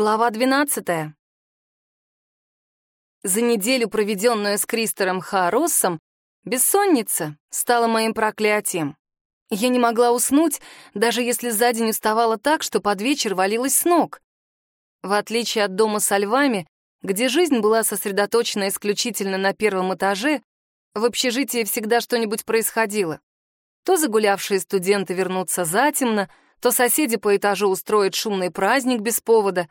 Глава 12. За неделю, проведенную с Кристером Хароссом, бессонница стала моим проклятием. Я не могла уснуть, даже если за день уставала так, что под вечер валилась с ног. В отличие от дома со львами, где жизнь была сосредоточена исключительно на первом этаже, в общежитии всегда что-нибудь происходило. То загулявшие студенты вернутся затемно, то соседи по этажу устроят шумный праздник без повода,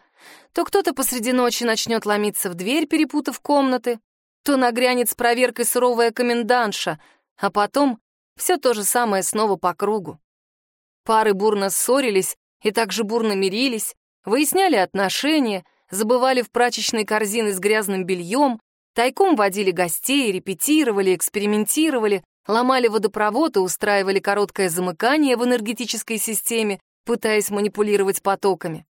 то кто-то посреди ночи начнет ломиться в дверь, перепутав комнаты, то нагрянет с проверкой суровая комендантша, а потом все то же самое снова по кругу. Пары бурно ссорились и также бурно мирились, выясняли отношения, забывали в прачечной корзины с грязным бельем, тайком водили гостей, репетировали, экспериментировали, ломали водопровод и устраивали короткое замыкание в энергетической системе, пытаясь манипулировать потоками.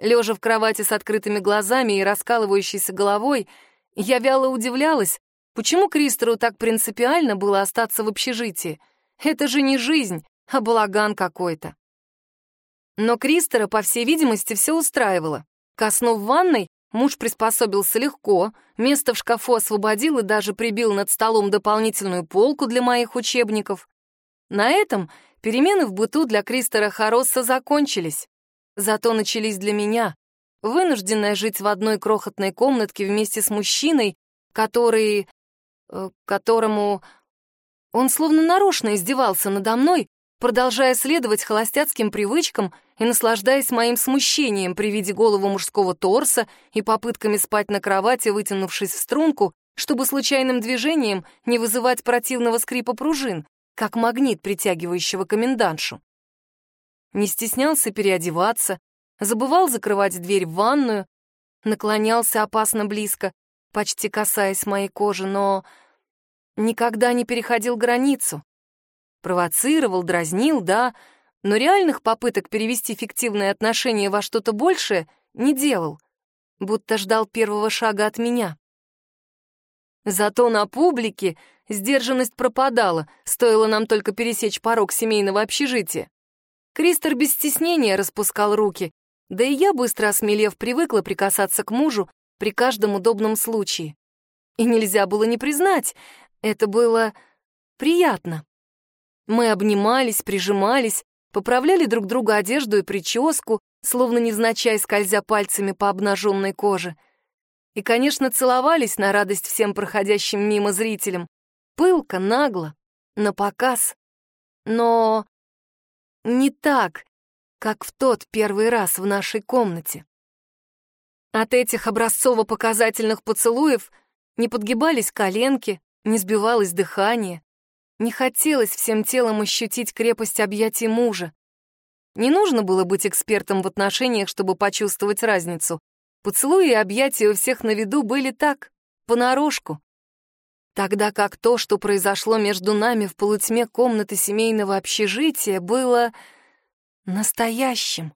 Лежа в кровати с открытыми глазами и раскалывающейся головой, я вяло удивлялась, почему Кристору так принципиально было остаться в общежитии. Это же не жизнь, а балаган какой-то. Но Кристора, по всей видимости, все устраивало. Ко ванной Муж приспособился легко, место в шкафу освободил и даже прибил над столом дополнительную полку для моих учебников. На этом перемены в быту для Кристера Хоросса закончились. Зато начались для меня, вынужденная жить в одной крохотной комнатке вместе с мужчиной, который... Э, которому... Он словно нарочно издевался надо мной, продолжая следовать холостяцким привычкам и наслаждаясь моим смущением при виде голого мужского торса и попытками спать на кровати, вытянувшись в струнку, чтобы случайным движением не вызывать противного скрипа пружин, как магнит, притягивающего комендантшу. Не стеснялся переодеваться, забывал закрывать дверь в ванную, наклонялся опасно близко, почти касаясь моей кожи, но никогда не переходил границу, Провоцировал, дразнил, да, но реальных попыток перевести фиктивные отношения во что-то большее не делал, будто ждал первого шага от меня. Зато на публике сдержанность пропадала, стоило нам только пересечь порог семейного общежития. Кристер без стеснения распускал руки, да и я, быстро осмелев, привыкла прикасаться к мужу при каждом удобном случае. И нельзя было не признать, это было приятно. Мы обнимались, прижимались, поправляли друг другу одежду и прическу, словно невзначай скользя пальцами по обнаженной коже. И, конечно, целовались на радость всем проходящим мимо зрителям. Пылко, нагло, на показ. Но не так, как в тот первый раз в нашей комнате. От этих образцово-показательных поцелуев не подгибались коленки, не сбивалось дыхание. Не хотелось всем телом ощутить крепость объятий мужа. Не нужно было быть экспертом в отношениях, чтобы почувствовать разницу. Поцелуи и объятия у всех на виду были так, понарошку. Тогда как то, что произошло между нами в полутьме комнаты семейного общежития, было настоящим.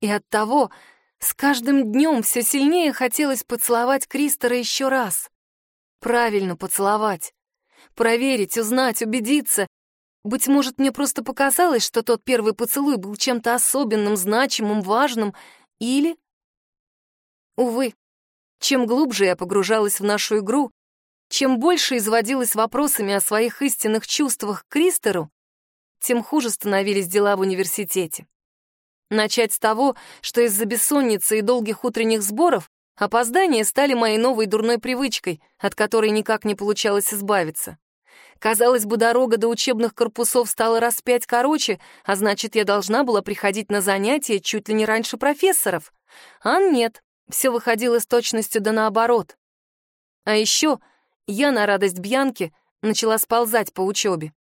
И оттого с каждым днем все сильнее хотелось поцеловать Кристора еще раз. Правильно поцеловать проверить, узнать, убедиться. Быть может, мне просто показалось, что тот первый поцелуй был чем-то особенным, значимым, важным. Или... Увы, чем глубже я погружалась в нашу игру, чем больше изводилась вопросами о своих истинных чувствах к Кристеру, тем хуже становились дела в университете. Начать с того, что из-за бессонницы и долгих утренних сборов опоздания стали моей новой дурной привычкой, от которой никак не получалось избавиться. Казалось бы, дорога до учебных корпусов стала раз пять короче, а значит, я должна была приходить на занятия чуть ли не раньше профессоров. А нет, все выходило с точностью да наоборот. А еще я, на радость Бьянки, начала сползать по учебе.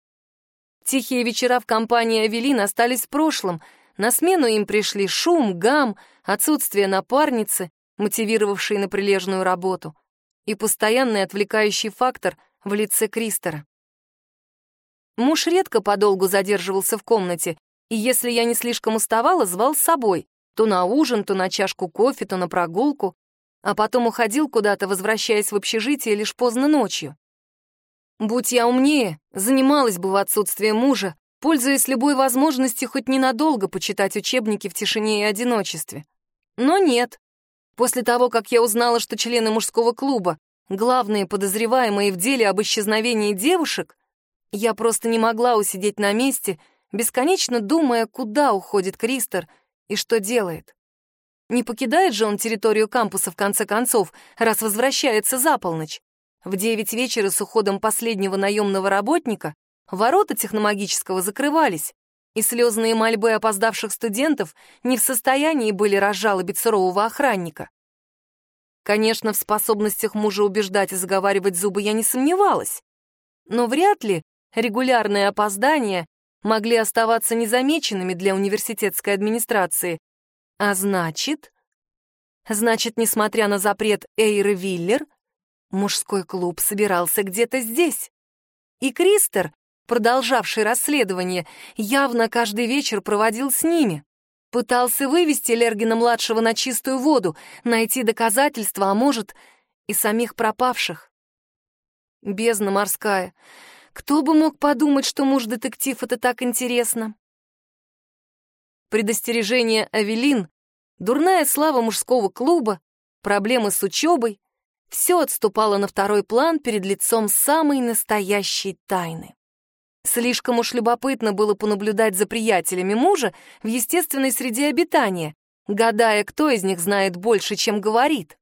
Тихие вечера в компании Авелин остались в прошлом. На смену им пришли шум, гам, отсутствие напарницы, мотивировавшей на прилежную работу, и постоянный отвлекающий фактор в лице Кристера. Муж редко подолгу задерживался в комнате, и если я не слишком уставала, звал с собой, то на ужин, то на чашку кофе, то на прогулку, а потом уходил куда-то, возвращаясь в общежитие лишь поздно ночью. Будь я умнее, занималась бы в отсутствие мужа, пользуясь любой возможностью хоть ненадолго почитать учебники в тишине и одиночестве. Но нет. После того, как я узнала, что члены мужского клуба — главные подозреваемые в деле об исчезновении девушек, я просто не могла усидеть на месте, бесконечно думая, куда уходит Кристер и что делает. Не покидает же он территорию кампуса в конце концов, раз возвращается за полночь. В девять вечера с уходом последнего наемного работника ворота техномагического закрывались, и слезные мольбы опоздавших студентов не в состоянии были разжалобить сурового охранника. Конечно, в способностях мужа убеждать и заговаривать зубы я не сомневалась, но вряд ли регулярные опоздания могли оставаться незамеченными для университетской администрации. А значит... Значит, несмотря на запрет Эйры Виллер, мужской клуб собирался где-то здесь. И Кристер, продолжавший расследование, явно каждый вечер проводил с ними. Пытался вывести Лергина-младшего на чистую воду, найти доказательства, а может, и самих пропавших. Бездна морская. Кто бы мог подумать, что муж-детектив — это так интересно? Предостережение Авелин, дурная слава мужского клуба, проблемы с учебой — все отступало на второй план перед лицом самой настоящей тайны. Слишком уж любопытно было понаблюдать за приятелями мужа в естественной среде обитания, гадая, кто из них знает больше, чем говорит.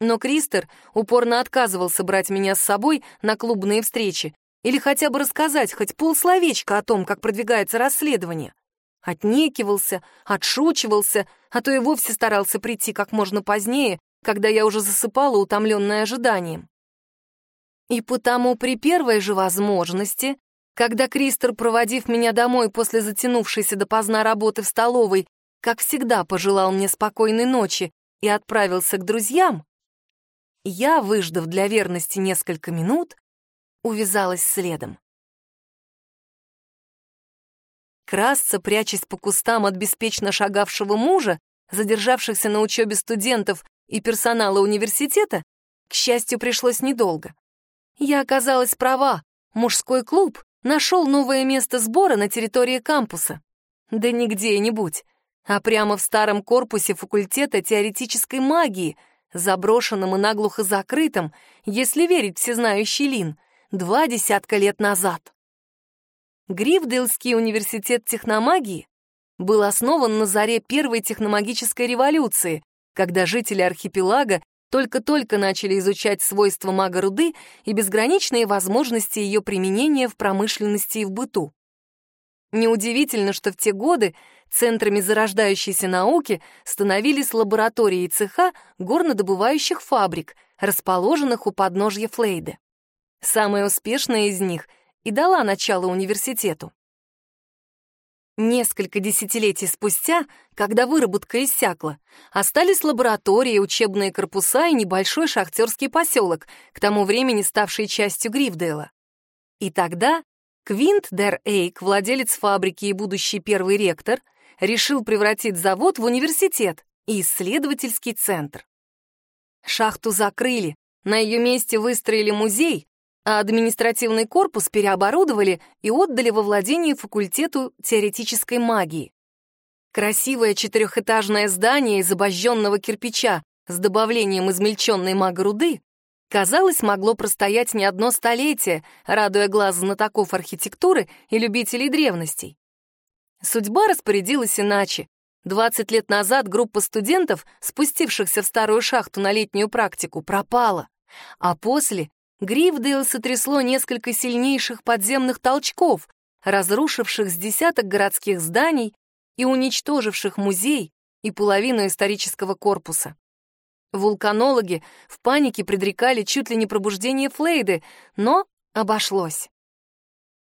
Но Кристер упорно отказывался брать меня с собой на клубные встречи, или хотя бы рассказать хоть полсловечка о том, как продвигается расследование. Отнекивался, отшучивался, а то и вовсе старался прийти как можно позднее, когда я уже засыпала, утомленная ожиданием. И потому при первой же возможности, когда Кристер, проводив меня домой после затянувшейся допоздна работы в столовой, как всегда пожелал мне спокойной ночи и отправился к друзьям, я, выждав для верности несколько минут, увязалась следом. Красться, прячась по кустам от беспечно шагавшего мужа, задержавшихся на учебе студентов и персонала университета, к счастью, пришлось недолго. Я оказалась права, мужской клуб нашел новое место сбора на территории кампуса. Да не где-нибудь, а прямо в старом корпусе факультета теоретической магии, заброшенном и наглухо закрытом, если верить всезнающей Лин, два десятка лет назад. Грифдейлский университет техномагии был основан на заре первой техномагической революции, когда жители архипелага только-только начали изучать свойства мага-руды и безграничные возможности ее применения в промышленности и в быту. Неудивительно, что в те годы центрами зарождающейся науки становились лаборатории и цеха горнодобывающих фабрик, расположенных у подножья Флейды. Самая успешная из них и дала начало университету. Несколько десятилетий спустя, когда выработка иссякла, остались лаборатории, учебные корпуса и небольшой шахтерский поселок, к тому времени ставший частью Грифдейла. И тогда Квинт Дер Эйк, владелец фабрики и будущий первый ректор, решил превратить завод в университет и исследовательский центр. Шахту закрыли, на ее месте выстроили музей, а административный корпус переоборудовали и отдали во владение факультету теоретической магии. Красивое четырехэтажное здание из обожженного кирпича с добавлением измельченной магоруды, казалось, могло простоять не одно столетие, радуя глаз знатоков архитектуры и любителей древностей. Судьба распорядилась иначе. 20 лет назад группа студентов, спустившихся в старую шахту на летнюю практику, пропала, а после Грифдейл сотрясло несколько сильнейших подземных толчков, разрушивших с десяток городских зданий и уничтоживших музей и половину исторического корпуса. Вулканологи в панике предрекали чуть ли не пробуждение Флейды, но обошлось.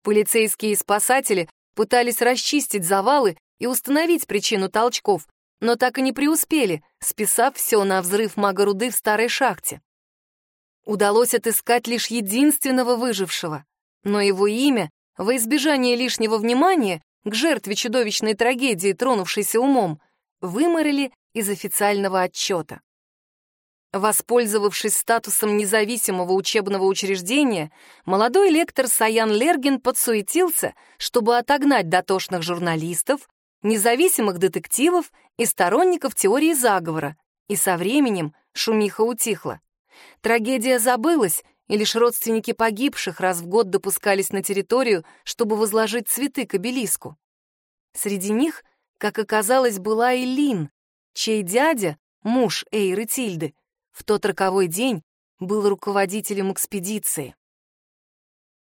Полицейские и спасатели пытались расчистить завалы и установить причину толчков, но так и не преуспели, списав все на взрыв магоруды в старой шахте. Удалось отыскать лишь единственного выжившего, но его имя, во избежание лишнего внимания к жертве чудовищной трагедии, тронувшейся умом, выморили из официального отчета. Воспользовавшись статусом независимого учебного учреждения, молодой лектор Саян Лерген подсуетился, чтобы отогнать дотошных журналистов, независимых детективов и сторонников теории заговора, и со временем шумиха утихла. Трагедия забылась, и лишь родственники погибших раз в год допускались на территорию, чтобы возложить цветы к обелиску. Среди них, как оказалось, была и Лин, чей дядя, муж Эйры Тильды, в тот роковой день был руководителем экспедиции.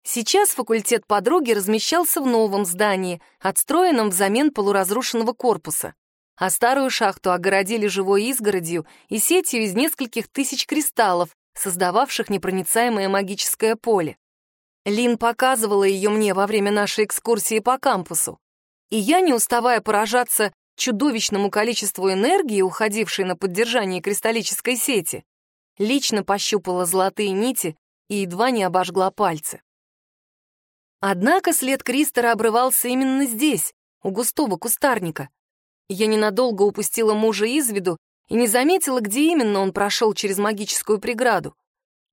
Сейчас факультет подруги размещался в новом здании, отстроенном взамен полуразрушенного корпуса, а старую шахту огородили живой изгородью и сетью из нескольких тысяч кристаллов, создававших непроницаемое магическое поле. Лин показывала ее мне во время нашей экскурсии по кампусу, и я, не уставая поражаться чудовищному количеству энергии, уходившей на поддержание кристаллической сети, лично пощупала золотые нити и едва не обожгла пальцы. Однако след Кристера обрывался именно здесь, у густого кустарника. Я ненадолго упустила мужа из виду и не заметила, где именно он прошел через магическую преграду.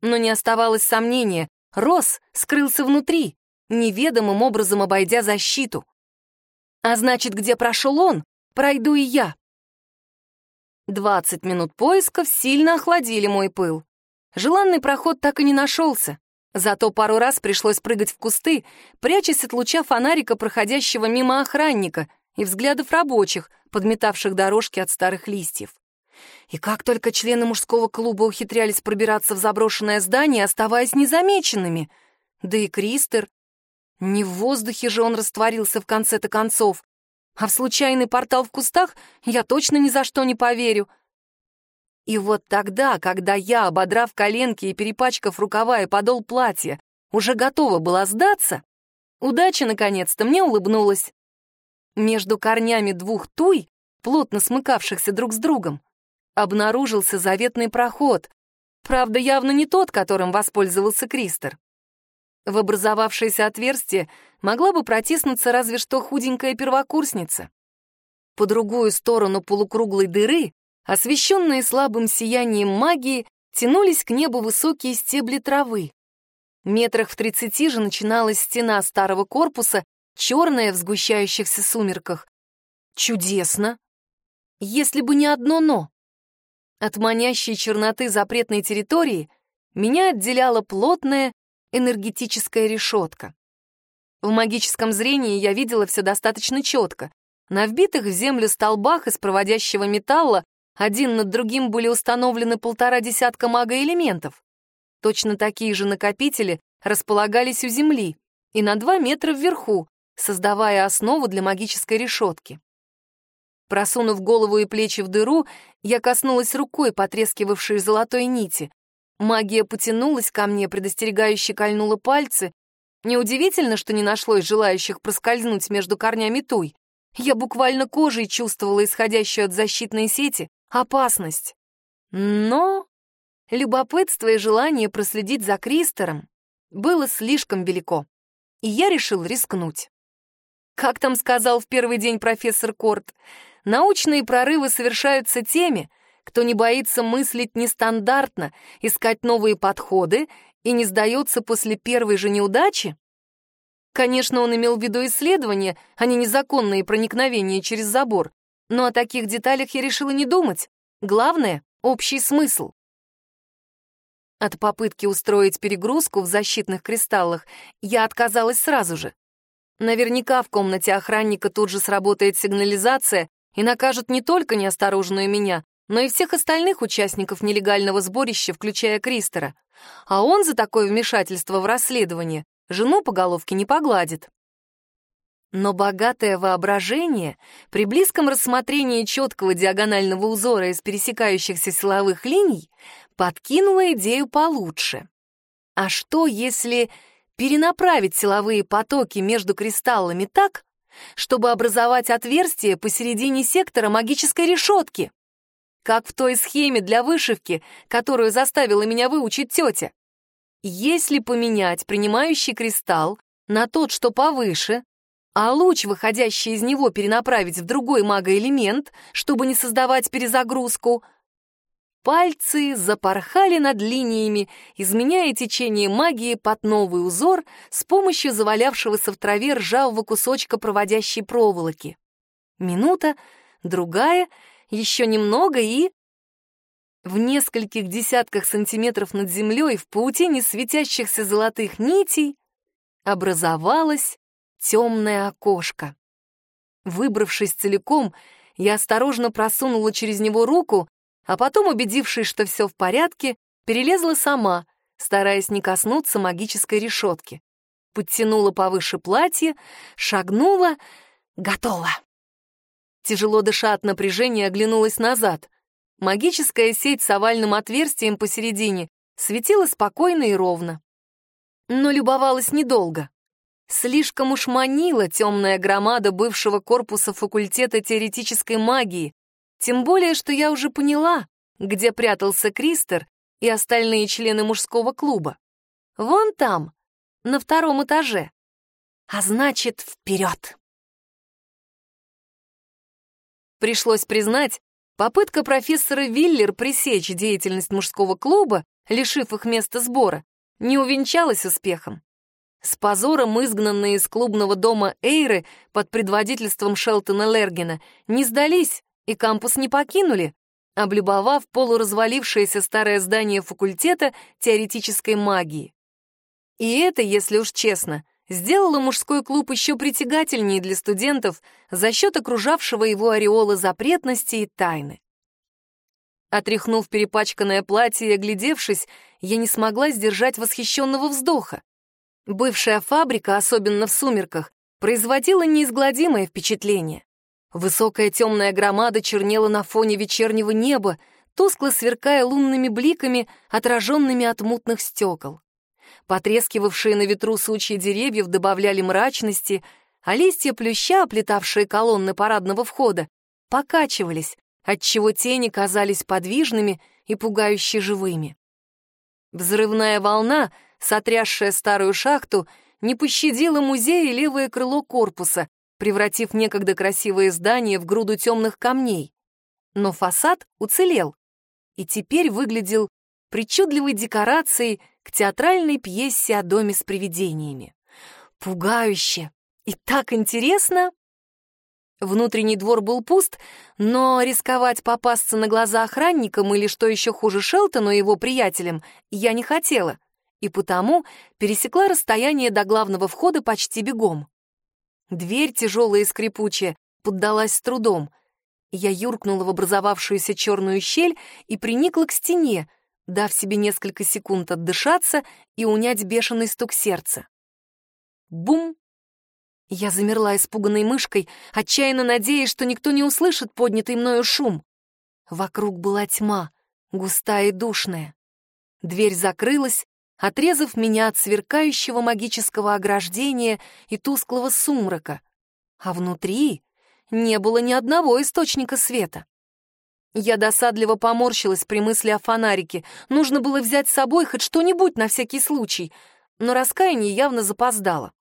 Но не оставалось сомнения, Рос скрылся внутри, неведомым образом обойдя защиту. А значит, где прошел он, пройду и я. Двадцать минут поисков сильно охладили мой пыл. Желанный проход так и не нашелся. Зато пару раз пришлось прыгать в кусты, прячась от луча фонарика, проходящего мимо охранника, и взглядов рабочих, подметавших дорожки от старых листьев. И как только члены мужского клуба ухитрялись пробираться в заброшенное здание, оставаясь незамеченными. Да и Кристер. Не в воздухе же он растворился в конце-то концов. А в случайный портал в кустах я точно ни за что не поверю — и вот тогда, когда я, ободрав коленки и перепачкав рукава и подол платья, уже готова была сдаться, удача наконец-то мне улыбнулась. Между корнями двух туй, плотно смыкавшихся друг с другом, обнаружился заветный проход, правда, явно не тот, которым воспользовался Кристер. В образовавшееся отверстие могла бы протиснуться разве что худенькая первокурсница. По другую сторону полукруглой дыры Освещенные слабым сиянием магии, тянулись к небу высокие стебли травы. Метрах в тридцати же начиналась стена старого корпуса, черная в сгущающихся сумерках. Чудесно! Если бы не одно «но». От манящей черноты запретной территории меня отделяла плотная энергетическая решетка. В магическом зрении я видела все достаточно четко. На вбитых в землю столбах из проводящего металла один над другим были установлены полтора десятка магоэлементов. Точно такие же накопители располагались у Земли и на два метра вверху, создавая основу для магической решетки. Просунув голову и плечи в дыру, я коснулась рукой потрескивавшей золотой нити. Магия потянулась ко мне, предостерегающе кольнула пальцы. Неудивительно, что не нашлось желающих проскользнуть между корнями туй. Я буквально кожей чувствовала исходящую от защитной сети опасность. Но любопытство и желание проследить за Кристером было слишком велико, и я решил рискнуть. Как там сказал в первый день профессор Корт, научные прорывы совершаются теми, кто не боится мыслить нестандартно, искать новые подходы и не сдается после первой же неудачи? Конечно, он имел в виду исследования, а не незаконные проникновения через забор, но о таких деталях я решила не думать. Главное — общий смысл. От попытки устроить перегрузку в защитных кристаллах я отказалась сразу же. Наверняка в комнате охранника тут же сработает сигнализация и накажут не только неосторожную меня, но и всех остальных участников нелегального сборища, включая Кристера. А он за такое вмешательство в расследование жену по головке не погладит. Но богатое воображение при близком рассмотрении четкого диагонального узора из пересекающихся силовых линий подкинуло идею получше. А что, если перенаправить силовые потоки между кристаллами так, чтобы образовать отверстие посередине сектора магической решетки? Как в той схеме для вышивки, которую заставила меня выучить тетя. Если поменять принимающий кристалл на тот, что повыше, а луч, выходящий из него, перенаправить в другой магоэлемент, чтобы не создавать перезагрузку. Пальцы запорхали над линиями, изменяя течение магии под новый узор с помощью завалявшегося в траве ржавого кусочка проводящей проволоки. Минута, другая, еще немного и... В нескольких десятках сантиметров над землей в паутине светящихся золотых нитей образовалось темное окошко. Выбравшись целиком, я осторожно просунула через него руку, а потом, убедившись, что все в порядке, перелезла сама, стараясь не коснуться магической решетки. Подтянула повыше платье, шагнула, готова. Тяжело дыша от напряжения, оглянулась назад. Магическая сеть с овальным отверстием посередине светила спокойно и ровно. Но любовалась недолго. Слишком уж манила темная громада бывшего корпуса факультета теоретической магии, тем более, что я уже поняла, где прятался Кристер и остальные члены мужского клуба. Вон там, на втором этаже. А значит, вперед! Пришлось признать, попытка профессора Виллер пресечь деятельность мужского клуба, лишив их места сбора, не увенчалась успехом. С позором изгнанные из клубного дома Эйры под предводительством Шелтона Лергена не сдались и кампус не покинули, облюбовав полуразвалившееся старое здание факультета теоретической магии. И это, если уж честно, сделало мужской клуб еще притягательнее для студентов за счет окружавшего его ореола запретности и тайны. Отряхнув перепачканное платье и оглядевшись, я не смогла сдержать восхищенного вздоха. Бывшая фабрика, особенно в сумерках, производила неизгладимое впечатление. Высокая темная громада чернела на фоне вечернего неба, тускло сверкая лунными бликами, отраженными от мутных стекол. Потрескивавшие на ветру сучья деревьев добавляли мрачности, а листья плюща, оплетавшие колонны парадного входа, покачивались, отчего тени казались подвижными и пугающе живыми. Взрывная волна — сотрясшая старую шахту, не пощадила музей и левое крыло корпуса, превратив некогда красивое здание в груду темных камней. Но фасад уцелел и теперь выглядел причудливой декорацией к театральной пьесе о доме с привидениями. Пугающе и так интересно! Внутренний двор был пуст, но рисковать попасться на глаза охранникам или, что еще хуже, Шелтону и его приятелям я не хотела и потому пересекла расстояние до главного входа почти бегом. Дверь, тяжелая и скрипучая, поддалась с трудом. Я юркнула в образовавшуюся черную щель и приникла к стене, дав себе несколько секунд отдышаться и унять бешеный стук сердца. Бум! Я замерла испуганной мышкой, отчаянно надеясь, что никто не услышит поднятый мною шум. Вокруг была тьма, густая и душная. Дверь закрылась, отрезав меня от сверкающего магического ограждения и тусклого сумрака, а внутри не было ни одного источника света. Я досадливо поморщилась при мысли о фонарике. Нужно было взять с собой хоть что-нибудь на всякий случай, но раскаяние явно запоздало.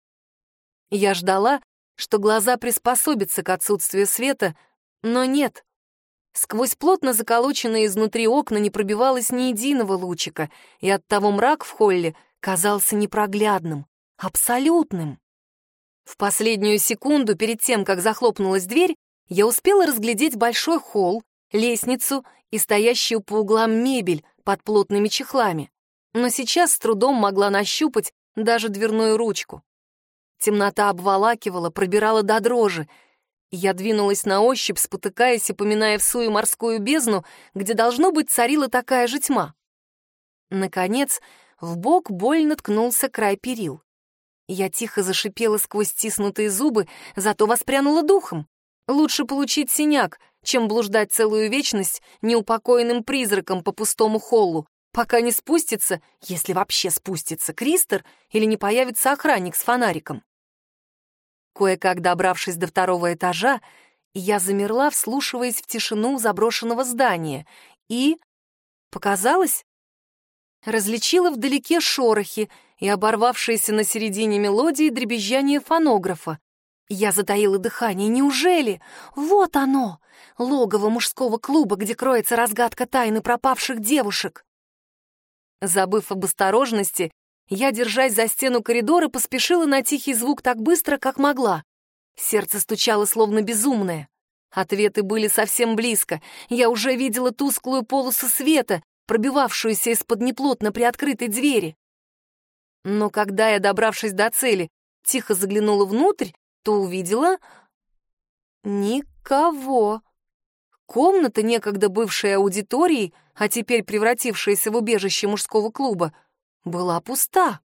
Я ждала, что глаза приспособятся к отсутствию света, но нет. Сквозь плотно заколоченные изнутри окна не пробивалось ни единого лучика, и оттого мрак в холле казался непроглядным, абсолютным. В последнюю секунду перед тем, как захлопнулась дверь, я успела разглядеть большой холл, лестницу и стоящую по углам мебель под плотными чехлами, но сейчас с трудом могла нащупать даже дверную ручку. Темнота обволакивала, пробирала до дрожи, я двинулась на ощупь, спотыкаясь и поминая в сую морскую бездну, где, должно быть, царила такая же тьма. Наконец, в бок больно ткнулся край перил. Я тихо зашипела сквозь стиснутые зубы, зато воспрянула духом. Лучше получить синяк, чем блуждать целую вечность неупокоенным призраком по пустому холлу, пока не спустится, если вообще спустится, Кристер или не появится охранник с фонариком. Кое-как добравшись до второго этажа, я замерла, вслушиваясь в тишину заброшенного здания, и... Показалось? Различила вдалеке шорохи и оборвавшиеся на середине мелодии дребезжание фонографа. Я затаила дыхание. Неужели? Вот оно! Логово мужского клуба, где кроется разгадка тайны пропавших девушек. Забыв об осторожности, я, держась за стену коридора, поспешила на тихий звук так быстро, как могла. Сердце стучало словно безумное. Ответы были совсем близко. Я уже видела тусклую полосу света, пробивавшуюся из-под неплотно приоткрытой двери. Но когда я, добравшись до цели, тихо заглянула внутрь, то увидела... Никого. Комната, некогда бывшая аудиторией, а теперь превратившаяся в убежище мужского клуба, была пуста.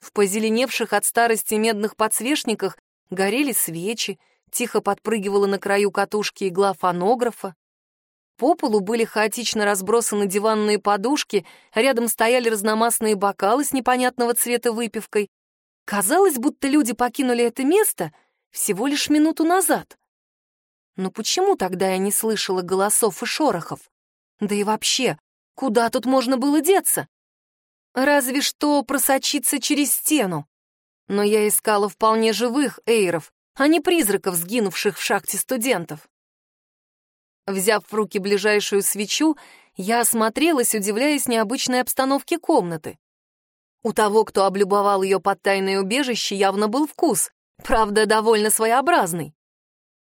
В позеленевших от старости медных подсвечниках горели свечи, тихо подпрыгивала на краю катушки игла фонографа. По полу были хаотично разбросаны диванные подушки, рядом стояли разномастные бокалы с непонятного цвета выпивкой. Казалось, будто люди покинули это место всего лишь минуту назад. Но почему тогда я не слышала голосов и шорохов? Да и вообще, куда тут можно было деться? Разве что просочиться через стену. Но я искала вполне живых эйров, а не призраков, сгинувших в шахте студентов. Взяв в руки ближайшую свечу, я осмотрелась, удивляясь необычной обстановке комнаты. У того, кто облюбовал ее под тайное убежище, явно был вкус, правда, довольно своеобразный.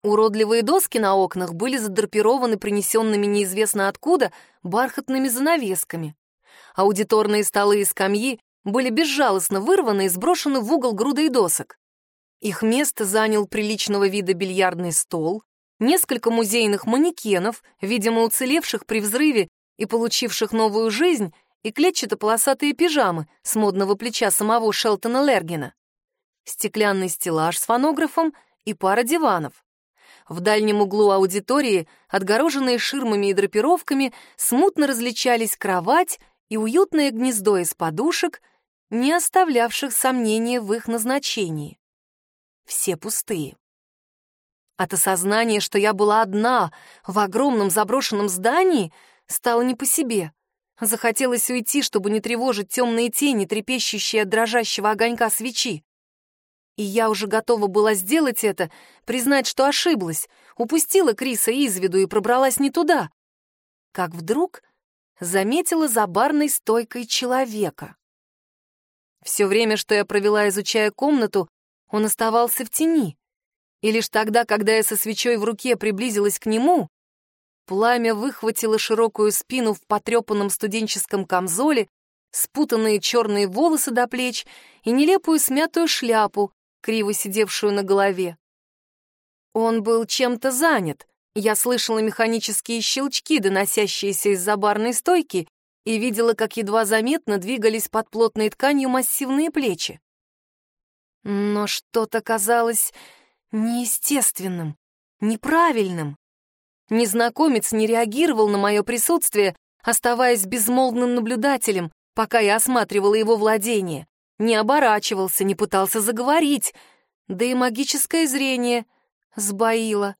Уродливые доски на окнах были задрапированы принесенными неизвестно откуда бархатными занавесками. Аудиторные столы и скамьи были безжалостно вырваны и сброшены в угол грудой досок. Их место занял приличного вида бильярдный стол, несколько музейных манекенов, видимо, уцелевших при взрыве и получивших новую жизнь, и клетчато-полосатые пижамы с модного плеча самого Шелтона Лергина, стеклянный стеллаж с фонографом и пара диванов. В дальнем углу аудитории, отгороженные ширмами и драпировками, смутно различались кровать и уютное гнездо из подушек, не оставлявших сомнения в их назначении. Все пустые. От осознания, что я была одна в огромном заброшенном здании, стало не по себе. Захотелось уйти, чтобы не тревожить темные тени, трепещущие от дрожащего огонька свечи. И я уже готова была сделать это, признать, что ошиблась, упустила Криса из виду и пробралась не туда. Как вдруг заметила за барной стойкой человека. Все время, что я провела, изучая комнату, он оставался в тени. И лишь тогда, когда я со свечой в руке приблизилась к нему, пламя выхватило широкую спину в потрепанном студенческом камзоле, спутанные черные волосы до плеч и нелепую смятую шляпу, криво сидевшую на голове. Он был чем-то занят, я слышала механические щелчки, доносящиеся из-за барной стойки, и видела, как едва заметно двигались под плотной тканью массивные плечи. Но что-то казалось неестественным, неправильным. Незнакомец не реагировал на мое присутствие, оставаясь безмолвным наблюдателем, пока я осматривала его владение. Не оборачивался, не пытался заговорить, да и магическое зрение сбоило.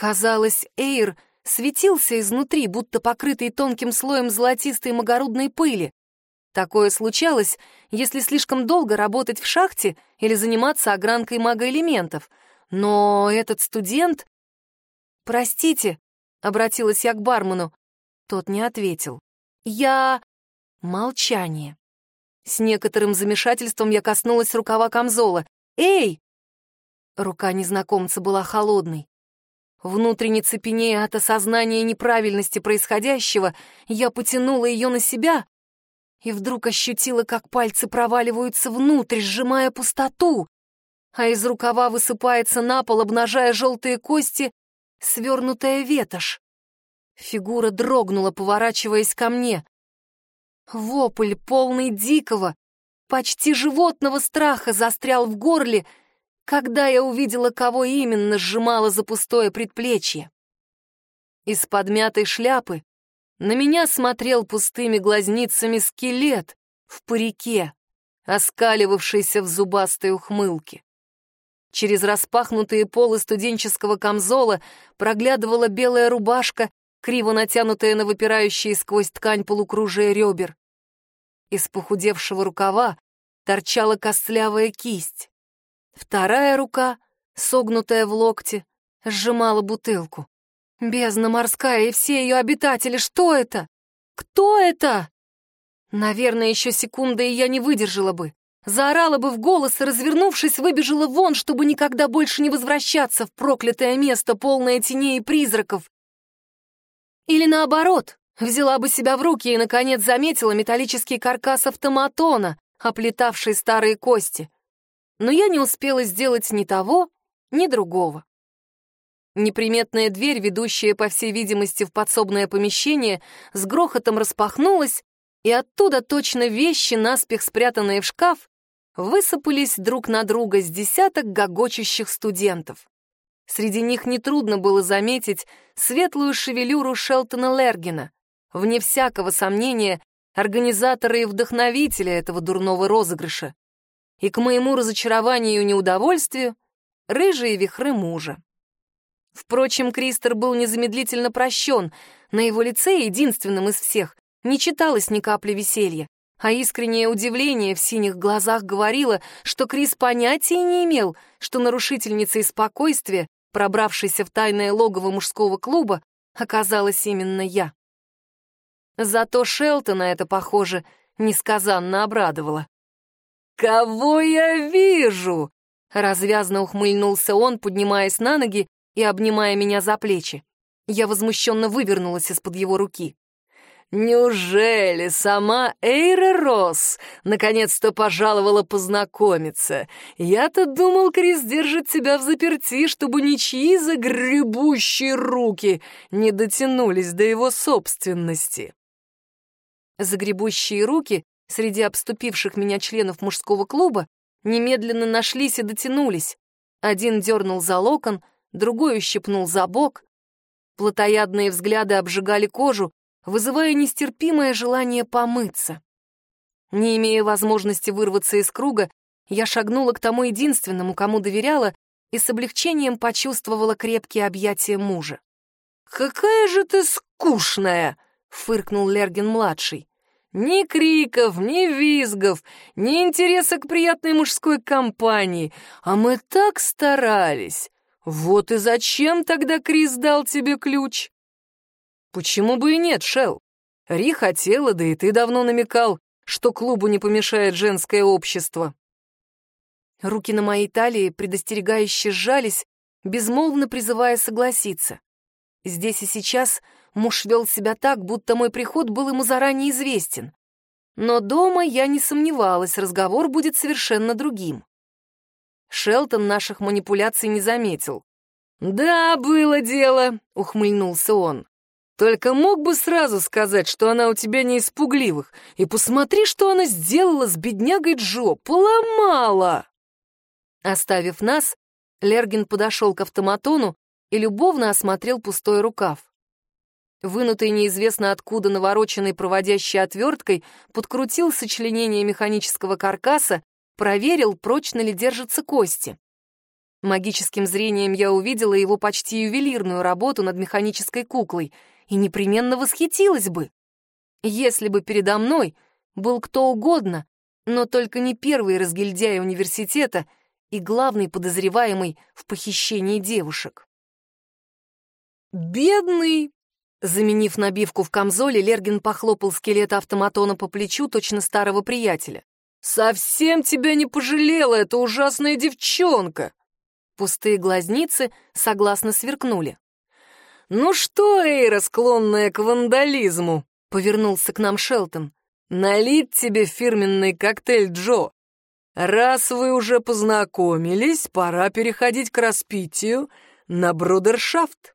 Казалось, Эйр светился изнутри, будто покрытый тонким слоем золотистой магородной пыли. Такое случалось, если слишком долго работать в шахте или заниматься огранкой магоэлементов. Но этот студент... «Простите», — обратилась я к бармену. Тот не ответил. «Я...» Молчание. С некоторым замешательством я коснулась рукава камзола. «Эй!» Рука незнакомца была холодной. Внутренне цепенея от осознания неправильности происходящего, я потянула ее на себя и вдруг ощутила, как пальцы проваливаются внутрь, сжимая пустоту, а из рукава высыпается на пол, обнажая желтые кости, свернутая ветошь. Фигура дрогнула, поворачиваясь ко мне. Вопль, полный дикого, почти животного страха, застрял в горле — когда я увидела, кого именно сжимала за пустое предплечье. Из подмятой шляпы на меня смотрел пустыми глазницами скелет в парике, оскаливавшийся в зубастой ухмылке. Через распахнутые полы студенческого камзола проглядывала белая рубашка, криво натянутая на выпирающие сквозь ткань полукружия ребер. Из похудевшего рукава торчала костлявая кисть. Вторая рука, согнутая в локте, сжимала бутылку. Бездна морская и все ее обитатели, что это? Кто это? Наверное, еще секунда, и я не выдержала бы. заорала бы в голос и, развернувшись, выбежала вон, чтобы никогда больше не возвращаться в проклятое место, полное теней и призраков. Или наоборот, взяла бы себя в руки и, наконец, заметила металлический каркас автоматона, оплетавший старые кости. Но я не успела сделать ни того, ни другого. Неприметная дверь, ведущая, по всей видимости, в подсобное помещение, с грохотом распахнулась, и оттуда точно вещи, наспех спрятанные в шкаф, высыпались друг на друга с десяток гогочущих студентов. Среди них нетрудно было заметить светлую шевелюру Шелтона Лергина, вне всякого сомнения, организатора и вдохновителя этого дурного розыгрыша. И к моему разочарованию и неудовольствию рыжие вихры мужа. Впрочем, Кристер был незамедлительно прощен. На его лице, единственным из всех, не читалось ни капли веселья, а искреннее удивление в синих глазах говорило, что Крис понятия не имел, что нарушительницей спокойствия, пробравшейся в тайное логово мужского клуба, оказалась именно я. Зато Шелтона это, похоже, несказанно обрадовало. «Кого я вижу?» Развязно ухмыльнулся он, поднимаясь на ноги и обнимая меня за плечи. Я возмущенно вывернулась из-под его руки. «Неужели сама Эйра Росс наконец-то пожаловала познакомиться? Я-то думал, Крис держит тебя в заперти, чтобы ничьи загребущие руки не дотянулись до его собственности». Загребущие руки среди обступивших меня членов мужского клуба немедленно нашлись и дотянулись. Один дернул за локон, другой ущипнул за бок. Плотоядные взгляды обжигали кожу, вызывая нестерпимое желание помыться. Не имея возможности вырваться из круга, я шагнула к тому единственному, кому доверяла, и с облегчением почувствовала крепкие объятия мужа. «Какая же ты скучная!» — фыркнул Лергин-младший. Ни криков, ни визгов, ни интереса к приятной мужской компании. А мы так старались. Вот и зачем тогда Крис дал тебе ключ? Почему бы и нет, Шел? Ри хотела, да и ты давно намекал, что клубу не помешает женское общество. Руки на моей талии предостерегающе сжались, безмолвно призывая согласиться. Здесь и сейчас муж вел себя так, будто мой приход был ему заранее известен. Но дома я не сомневалась, разговор будет совершенно другим. Шелтон наших манипуляций не заметил. «Да, было дело», — ухмыльнулся он. «Только мог бы сразу сказать, что она у тебя не испугливых, и посмотри, что она сделала с беднягой Джо, поломала!» Оставив нас, Лергин подошел к автоматону и любовно осмотрел пустой рукав. Вынутый неизвестно откуда навороченной проводящей отверткой подкрутил сочленение механического каркаса проверил, прочно ли держатся кости. Магическим зрением я увидела его почти ювелирную работу над механической куклой и непременно восхитилась бы. Если бы передо мной был кто угодно, но только не первый разгильдяй университета и главный подозреваемый в похищении девушек. «Бедный!» Заменив набивку в камзоле, Лергин похлопал скелет автоматона по плечу точно старого приятеля. «Совсем тебя не пожалела эта ужасная девчонка!» Пустые глазницы согласно сверкнули. «Ну что, Эйра, склонная к вандализму?» — повернулся к нам Шелтон. «Налить тебе фирменный коктейль Джо. Раз вы уже познакомились, пора переходить к распитию на брудершафт».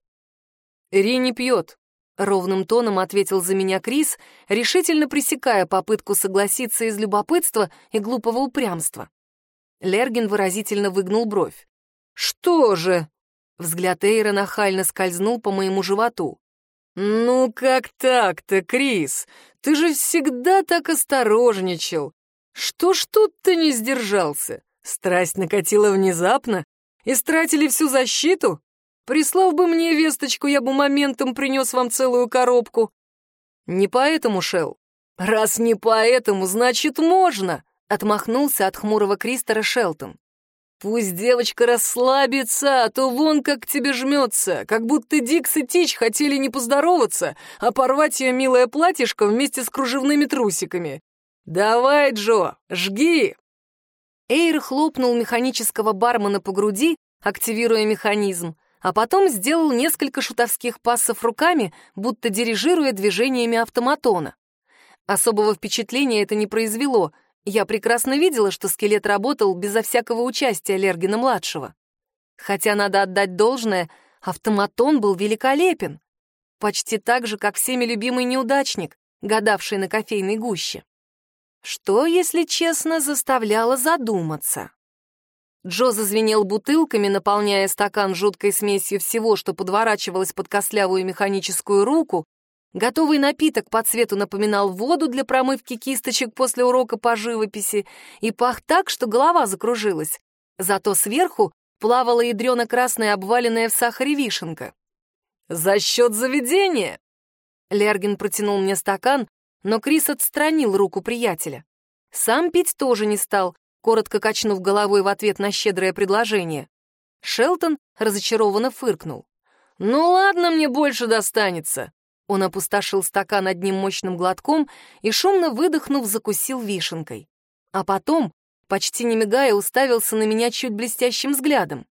Ри не пьет, — ровным тоном ответил за меня Крис, решительно пресекая попытку согласиться из любопытства и глупого упрямства. Лергин выразительно выгнул бровь. «Что же?» — взгляд Эйра нахально скользнул по моему животу. «Ну как так-то, Крис? Ты же всегда так осторожничал. Что ж тут ты не сдержался? Страсть накатила внезапно? Истратили всю защиту? Прислал бы мне весточку, я бы моментом принес вам целую коробку. Не поэтому, Шел. Раз не поэтому, значит, можно, отмахнулся от хмурого Кристера Шелтон. Пусть девочка расслабится, а то вон как к тебе жмется, как будто Дикс и Тич хотели не поздороваться, а порвать ее милое платьишко вместе с кружевными трусиками. Давай, Джо, жги, Эйр хлопнул механического бармена по груди, активируя механизм, а потом сделал несколько шутовских пассов руками, будто дирижируя движениями автоматона. Особого впечатления это не произвело. Я прекрасно видела, что скелет работал безо всякого участия Лергина-младшего. Хотя, надо отдать должное, автоматон был великолепен. Почти так же, как всеми любимый неудачник, гадавший на кофейной гуще. Что, если честно, заставляло задуматься? Джо зазвенел бутылками, наполняя стакан жуткой смесью всего, что подворачивалось под костлявую механическую руку. Готовый напиток по цвету напоминал воду для промывки кисточек после урока по живописи и пах так, что голова закружилась. Зато сверху плавала ядрено-красная обваленная в сахаре вишенка. «За счет заведения!» Лергин протянул мне стакан, но Крис отстранил руку приятеля. Сам пить тоже не стал, коротко качнув головой в ответ на щедрое предложение. Шелтон разочарованно фыркнул. «Ну ладно, мне больше достанется». Он опустошил стакан одним мощным глотком и, шумно выдохнув, закусил вишенкой. А потом, почти не мигая, уставился на меня чуть блестящим взглядом.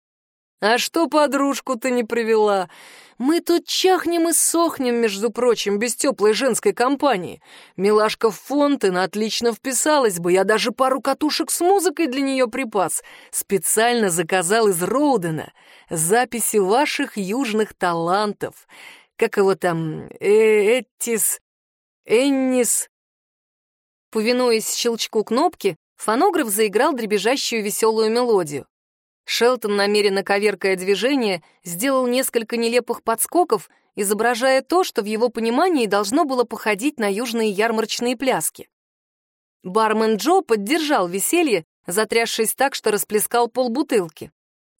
«А что подружку ты не привела? Мы тут чахнем и сохнем, между прочим, без теплой женской компании. Милашка Фонтен отлично вписалась бы, я даже пару катушек с музыкой для нее припас. Специально заказал из Роудена записи ваших южных талантов. Как его там, э Эттис, Эннис...» Повинуясь щелчку кнопки, фонограф заиграл дребезжащую веселую мелодию. Шелтон, намеренно коверкая движение, сделал несколько нелепых подскоков, изображая то, что в его понимании должно было походить на южные ярмарочные пляски. Бармен Джо поддержал веселье, затрясшись так, что расплескал полбутылки.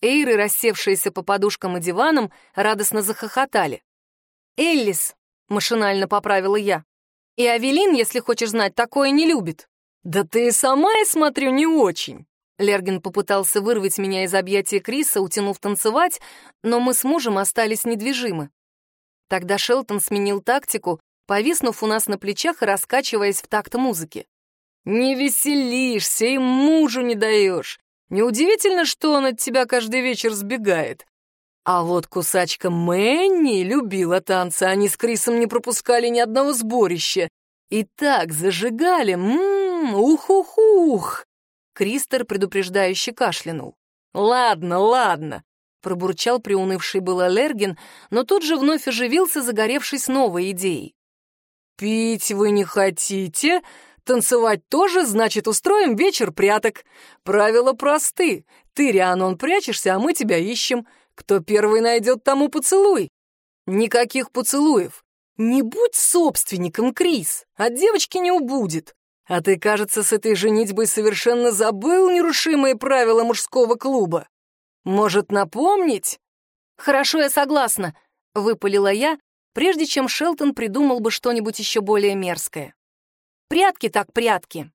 Эйры, рассевшиеся по подушкам и диванам, радостно захохотали. «Эллис», — машинально поправила я. «И Авелин, если хочешь знать, такое не любит». «Да ты и сама, я смотрю, не очень», Лерген попытался вырвать меня из объятия Криса, утянув танцевать, но мы с мужем остались недвижимы. Тогда Шелтон сменил тактику, повиснув у нас на плечах и раскачиваясь в такт музыки. «Не веселишься и мужу не даешь. Неудивительно, что он от тебя каждый вечер сбегает. А вот кусачка Мэнни любила танцы, они с Крисом не пропускали ни одного сборища. И так зажигали, ммм, ух-ух-ух. Кристер предупреждающе кашлянул. «Ладно, ладно», — пробурчал приунывший было Лергин, но тут же вновь оживился, загоревшись новой идеей. «Пить вы не хотите? Танцевать тоже, значит, устроим вечер пряток. Правила просты. Ты, Рианон, прячешься, а мы тебя ищем. Кто первый найдет, тому поцелуй. Никаких поцелуев. Не будь собственником, Крис, от девочки не убудет. А ты, кажется, с этой женитьбой совершенно забыл нерушимые правила мужского клуба. Может, напомнить? Хорошо, я согласна, выпалила я, прежде чем Шелтон придумал бы что-нибудь еще более мерзкое. Прятки так прятки.